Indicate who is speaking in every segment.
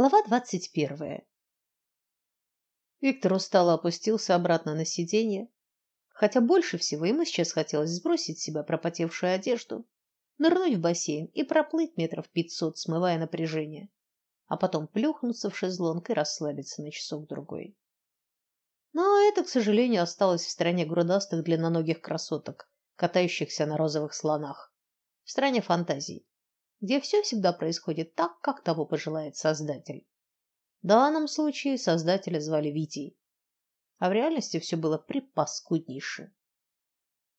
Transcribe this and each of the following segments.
Speaker 1: Глава двадцать первая. Виктор устало опустился обратно на сиденье, хотя больше всего ему сейчас хотелось сбросить с себя пропотевшую одежду, нырнуть в бассейн и проплыть метров пятьсот, смывая напряжение, а потом плюхнуться в шезлонг и расслабиться на часок другой. Но это, к сожалению, осталось в стране грудастых длинноногих красоток, катающихся на розовых слонах, в стране фантазий где все всегда происходит так, как того пожелает Создатель. В данном случае Создателя звали Витей, а в реальности все было припаскуднейше.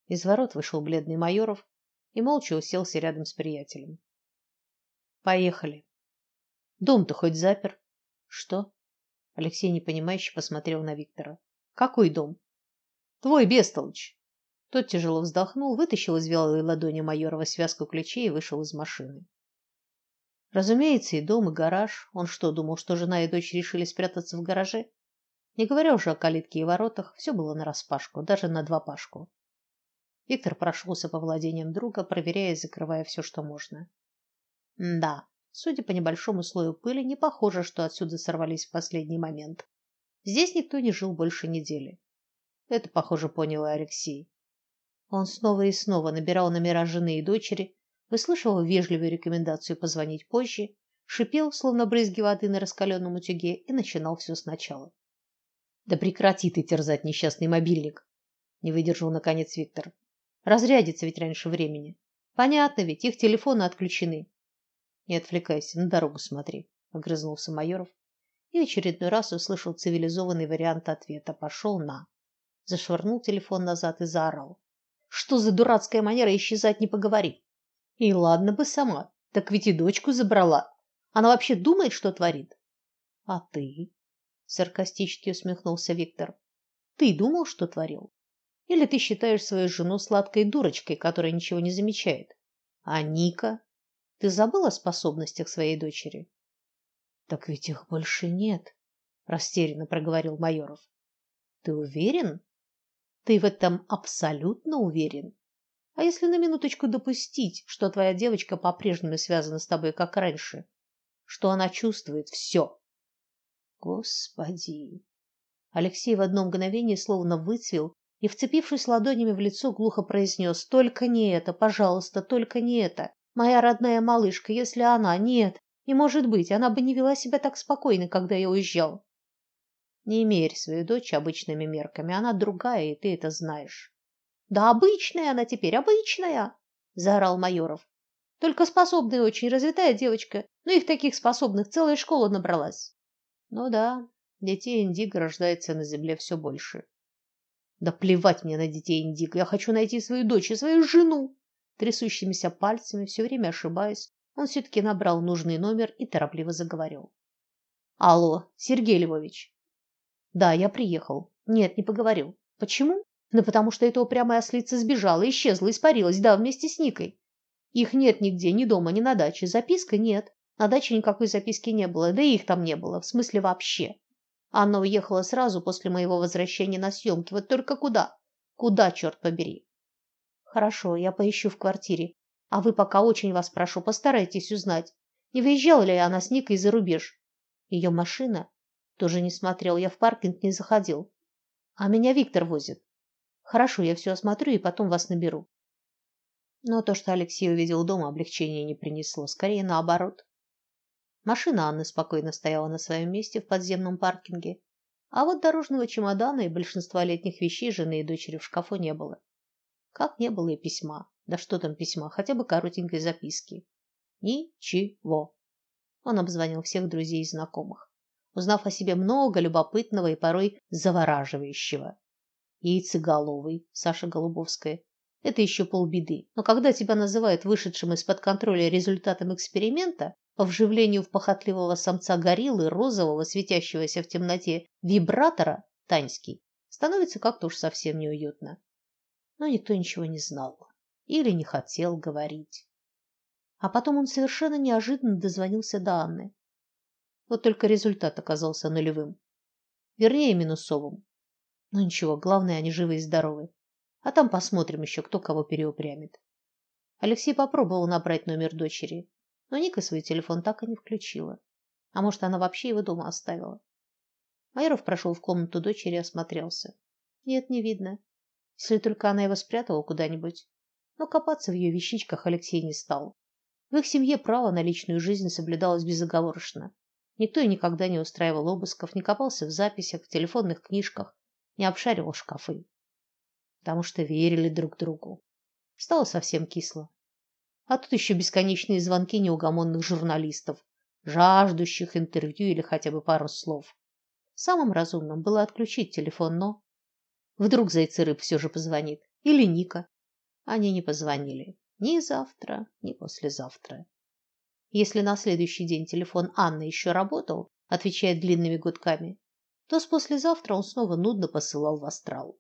Speaker 1: Из ворот вышел бледный Майоров и молча уселся рядом с приятелем. Поехали. Дом-то хоть запер. Что? Алексей непонимающе посмотрел на Виктора. Какой дом? Твой, бестолочь. Тот тяжело вздохнул, вытащил из вялой ладони Майорова связку ключей и вышел из машины. Разумеется, и дом, и гараж. Он что, думал, что жена и дочь решили спрятаться в гараже? Не говоря уже о калитке и воротах, все было нараспашку, даже на два пашку. Виктор прошелся по владениям друга, проверяя и закрывая все, что можно. да, судя по небольшому слою пыли, не похоже, что отсюда сорвались в последний момент. Здесь никто не жил больше недели. Это, похоже, понял и Алексей. Он снова и снова набирал номера жены и дочери, выслушивал вежливую рекомендацию позвонить позже, шипел, словно брызги воды на раскаленном утюге, и начинал все сначала. Да прекрати ты терзать несчастный мобильник, не выдержал наконец Виктор. Разрядится ведь раньше времени. Понятно ведь, их телефоны отключены. Не отвлекайся, на дорогу смотри, огрызнулся Майоров и очередной раз услышал цивилизованный вариант ответа. Пошел на. Зашвырнул телефон назад и заорал: что за дурацкая манера исчезать не поговорив? И ладно бы сама, так ведь и дочку забрала. Она вообще думает, что творит. А ты? саркастически усмехнулся Виктор. Ты думал, что творил? Или ты считаешь свою жену сладкой дурочкой, которая ничего не замечает? А Ника? Ты забыл о способностях своей дочери? Так ведь их больше нет, растерянно проговорил Майоров. Ты уверен? Ты в этом абсолютно уверен? А если на минуточку допустить, что твоя девочка по-прежнему связана с тобой, как раньше, что она чувствует все? Господи. Алексей в одно мгновение словно выцвел и, вцепившись ладонями в лицо, глухо произнес: "Только не это, пожалуйста, только не это. Моя родная малышка, если она нет, не может быть, она бы не вела себя так спокойно, когда я уезжал. Не мерь свою дочь обычными мерками, она другая, и ты это знаешь. Да обычная она теперь, обычная, заорал Майоров. Только способная очень, развитая девочка. Но их таких способных целая школа набралась. Ну да, детей индиго рождается на земле все больше. Да плевать мне на детей индиго, я хочу найти свою дочь и свою жену. Трясущимися пальцами, все время ошибаясь, он все таки набрал нужный номер и торопливо заговорил. Алло, Сергей Львович. Да, я приехал. Нет, не поговорил. Почему? Ну потому что эта упрямая ослица сбежала, исчезла, испарилась, да, вместе с Никой. Их нет нигде, ни дома, ни на даче. Записка нет. На даче никакой записки не было, да и их там не было, в смысле вообще. Анна уехала сразу после моего возвращения на съемки. Вот только куда? Куда, черт побери? Хорошо, я поищу в квартире. А вы пока очень вас прошу, постарайтесь узнать, не выезжала ли она с Никой за рубеж. Ее машина тоже не смотрел, я в паркинг не заходил. А меня Виктор возит. Хорошо, я все осмотрю и потом вас наберу. Но то, что Алексей увидел дома, облегчения не принесло, скорее наоборот. Машина Анны спокойно стояла на своем месте в подземном паркинге, а вот дорожного чемодана и большинства летних вещей жены и дочери в шкафу не было. Как не было и письма. Да что там письма, хотя бы коротенькой записки. Ничего. Он обзвонил всех друзей и знакомых узнав о себе много любопытного и порой завораживающего. Яйцеголовый, Саша Голубовская. Это еще полбеды. Но когда тебя называют вышедшим из-под контроля результатом эксперимента по вживлению в похотливого самца гориллы розового, светящегося в темноте вибратора, Таньский, становится как-то уж совсем неуютно. Но никто ничего не знал или не хотел говорить. А потом он совершенно неожиданно дозвонился до Анны. Вот только результат оказался нулевым. Вернее, минусовым. Но ничего, главное, они живы и здоровы. А там посмотрим еще, кто кого переупрямит. Алексей попробовал набрать номер дочери, но Ника свой телефон так и не включила. А может, она вообще его дома оставила? Майоров прошел в комнату дочери и осмотрелся. Нет, не видно. Если только она его спрятала куда-нибудь. Но копаться в ее вещичках Алексей не стал. В их семье право на личную жизнь соблюдалось безоговорочно. Никто и никогда не устраивал обысков, не копался в записях, в телефонных книжках, не обшаривал шкафы. Потому что верили друг другу. Стало совсем кисло. А тут еще бесконечные звонки неугомонных журналистов, жаждущих интервью или хотя бы пару слов. Самым разумным было отключить телефон, но вдруг зайцерыб все же позвонит или Ника. Они не позвонили ни завтра, ни послезавтра. Если на следующий день телефон Анны еще работал, отвечая длинными гудками, то с послезавтра он снова нудно посылал в астрал.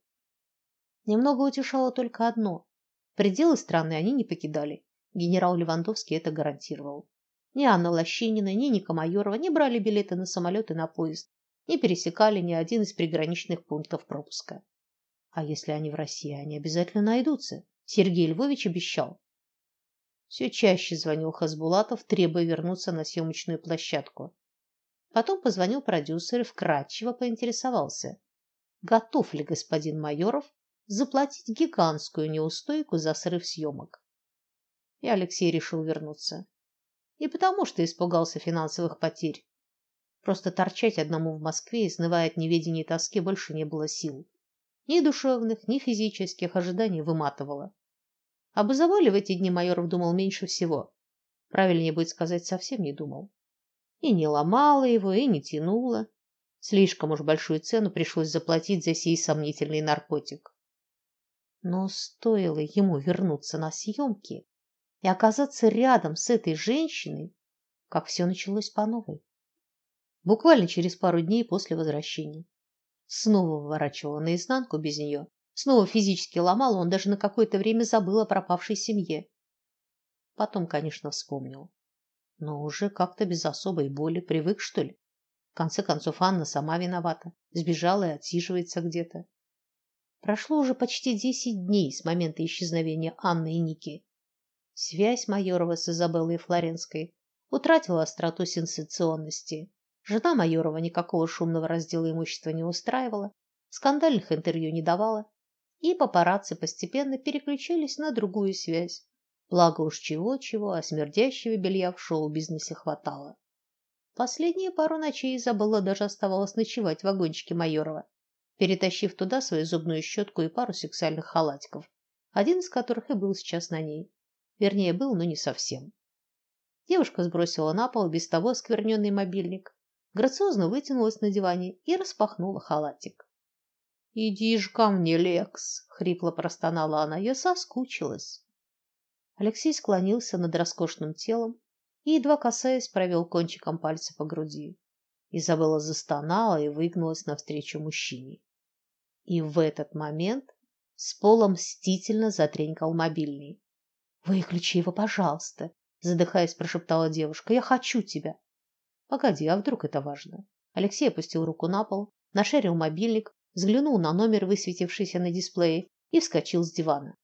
Speaker 1: Немного утешало только одно: пределы страны они не покидали. Генерал Левандовский это гарантировал. Ни Анна Лощинина, ни Ника Майорова не брали билеты на самолет и на поезд, не пересекали ни один из приграничных пунктов пропуска. А если они в России, они обязательно найдутся. Сергей Львович обещал. Все чаще звонил Хасбулатов, требуя вернуться на съемочную площадку. Потом позвонил продюсер и вкратчиво поинтересовался, готов ли господин Майоров заплатить гигантскую неустойку за срыв съемок. И Алексей решил вернуться. Не потому, что испугался финансовых потерь. Просто торчать одному в Москве, изнывая от неведения и тоски, больше не было сил. Ни душевных, ни физических ожиданий выматывало. Об Изабелле в эти дни Майоров думал меньше всего. Правильнее будет сказать, совсем не думал. И не ломало его, и не тянуло. Слишком уж большую цену пришлось заплатить за сей сомнительный наркотик. Но стоило ему вернуться на съемки и оказаться рядом с этой женщиной, как все началось по новой. Буквально через пару дней после возвращения. Снова выворачивала наизнанку без нее Снова физически ломал, он даже на какое-то время забыл о пропавшей семье. Потом, конечно, вспомнил. Но уже как-то без особой боли, привык, что ли? В конце концов, Анна сама виновата, сбежала и отсиживается где-то. Прошло уже почти десять дней с момента исчезновения Анны и Ники. Связь Майорова с Изабеллой Флоренской утратила остроту сенсационности. Жена Майорова никакого шумного раздела имущества не устраивала, скандальных интервью не давала, и папарацци постепенно переключились на другую связь. Благо уж чего-чего, а смердящего белья в шоу-бизнесе хватало. Последние пару ночей Изабелла даже оставалась ночевать в вагончике Майорова, перетащив туда свою зубную щетку и пару сексуальных халатиков, один из которых и был сейчас на ней. Вернее, был, но не совсем. Девушка сбросила на пол без того оскверненный мобильник, грациозно вытянулась на диване и распахнула халатик. Иди ж ко мне, Лекс, хрипло простонала она. Я соскучилась. Алексей склонился над роскошным телом и едва касаясь провел кончиком пальца по груди. Изабелла застонала и выгнулась навстречу мужчине. И в этот момент с пола мстительно затренькал мобильный. Выключи его, пожалуйста, задыхаясь, прошептала девушка. Я хочу тебя. Погоди, а вдруг это важно? Алексей опустил руку на пол, нашарил мобильник, взглянул на номер, высветившийся на дисплее, и вскочил с дивана.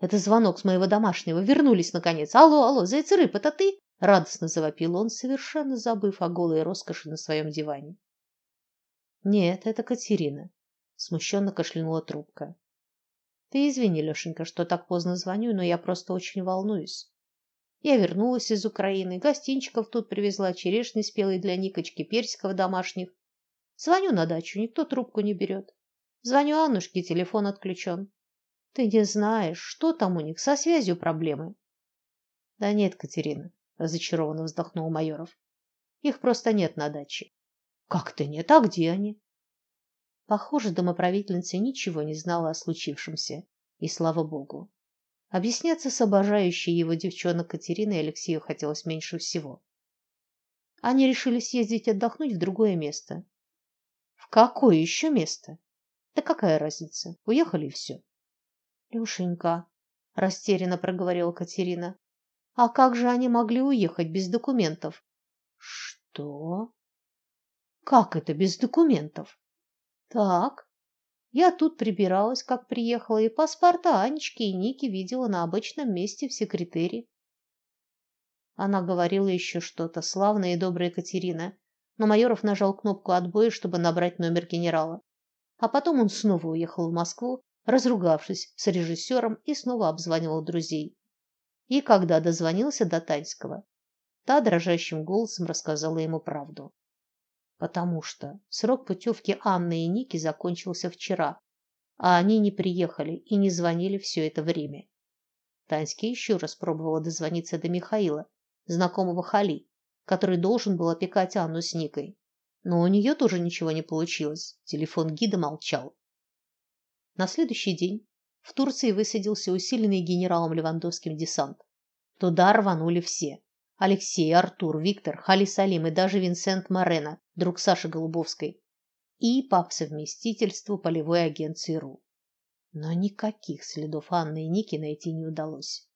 Speaker 1: Это звонок с моего домашнего. Вернулись наконец. Алло, алло, зайцерып, это ты? радостно завопил он, совершенно забыв о голой роскоши на своем диване. Нет, это Катерина, смущенно кашлянула трубка. Ты извини, Лешенька, что так поздно звоню, но я просто очень волнуюсь. Я вернулась из Украины, гостинчиков тут привезла, черешни спелые для Никочки, персиков домашних. Звоню на дачу, никто трубку не берет. Звоню Аннушке, телефон отключен. Ты не знаешь, что там у них со связью проблемы. Да нет, Катерина, разочарованно вздохнул Майоров. Их просто нет на даче. Как-то нет, а где они? Похоже, домоправительница ничего не знала о случившемся, и слава богу. Объясняться с обожающей его девчонок Катериной Алексею хотелось меньше всего. Они решили съездить отдохнуть в другое место. Какое еще место? Да какая разница? Уехали и все. Люшенька, растерянно проговорила Катерина. А как же они могли уехать без документов? Что? Как это без документов? Так. Я тут прибиралась, как приехала, и паспорта Анечки и Ники видела на обычном месте в секретаре. Она говорила еще что-то, славная и добрая Катерина, но Майоров нажал кнопку отбоя, чтобы набрать номер генерала. А потом он снова уехал в Москву, разругавшись с режиссером, и снова обзванивал друзей. И когда дозвонился до Таньского, та дрожащим голосом рассказала ему правду. Потому что срок путевки Анны и Ники закончился вчера, а они не приехали и не звонили все это время. Таньский еще раз пробовала дозвониться до Михаила, знакомого Хали, который должен был опекать Анну с Никой. Но у нее тоже ничего не получилось. Телефон гида молчал. На следующий день в Турции высадился усиленный генералом Левандовским десант. Туда рванули все: Алексей, Артур, Виктор, Хали Салим и даже Винсент Морено, друг Саши Голубовской, и по совместительству полевой агент ЦРУ. Но никаких следов Анны и Ники найти не удалось.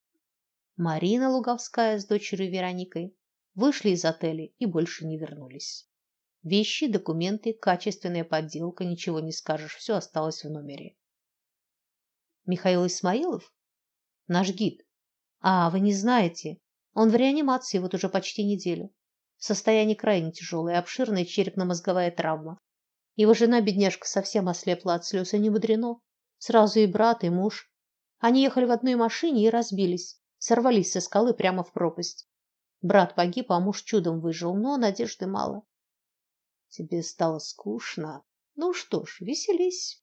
Speaker 1: Марина Луговская с дочерью Вероникой вышли из отеля и больше не вернулись. Вещи, документы, качественная подделка, ничего не скажешь, все осталось в номере. Михаил Исмаилов? Наш гид. А, вы не знаете, он в реанимации вот уже почти неделю. Состояние крайне тяжелое, обширная черепно-мозговая травма. Его жена, бедняжка, совсем ослепла от слез, и не мудрено. Сразу и брат, и муж. Они ехали в одной машине и разбились, сорвались со скалы прямо в пропасть. Брат погиб, а муж чудом выжил, но надежды мало. Тебе стало скучно? Ну что ж, веселись.